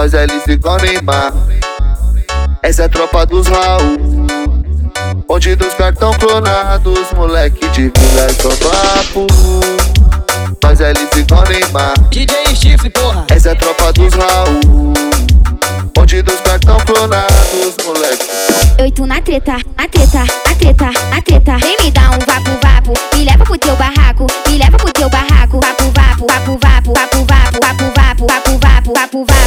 nós é igual Neymar. Essa é a tropa dos Raul. Onde dos cartão clonados, moleque de vila é só papo. Nós é igual Neymar. DJ Chifre, porra. Essa é a tropa dos Raul. Onde dos cartão clonados, moleque. Oito na treta, na treta, na treta, na treta. Vem me dar um vapo, vapo. Me leva pro teu barraco, me leva pro teu barraco. Vapo, vapo, vapo, vapo, vapo. vapo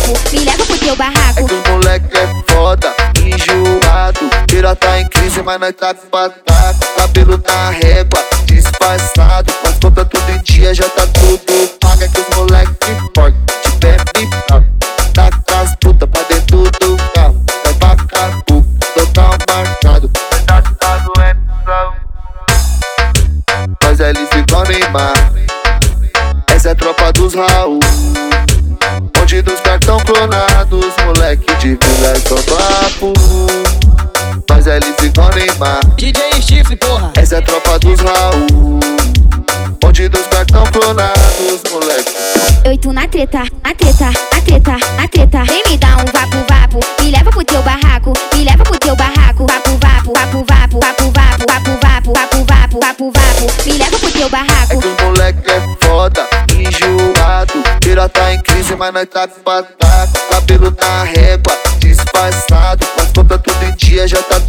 vapo. Me leva pro teu É barraco. que os moleque é foda, enjoado. Tira tá em crise, mas nós tá com pataco. Cabelo na régua, disfarçado. Mas conta tudo em dia, já tá tudo pago. É que os moleque forte, te bebe papo. Tá com as putas pra dentro do carro. Pra capu, total marcado. Tá é liso igual Neymar. Essa é a tropa dos Raul. Onde dos cartão clonados, moleque de vila é só papo. Nós é liso igual Neymar. DJ Chifre, porra. Essa é a tropa dos Raul. Onde dos cartão clonados, moleque. Oito na treta, na treta, na treta, na treta. Vem me dar um vapo, vapo. Me leva pro teu barraco, me leva pro teu barraco. Vapo, vapo, vapo, vapo, vapo, vapo, vapo, vapo, vapo, vapo, vapo, vapo. Me leva pro teu É barraco. que os moleque é foda, mas nós tá patado. Cabelo na régua, disfarçado. Mas conta todo dia já tá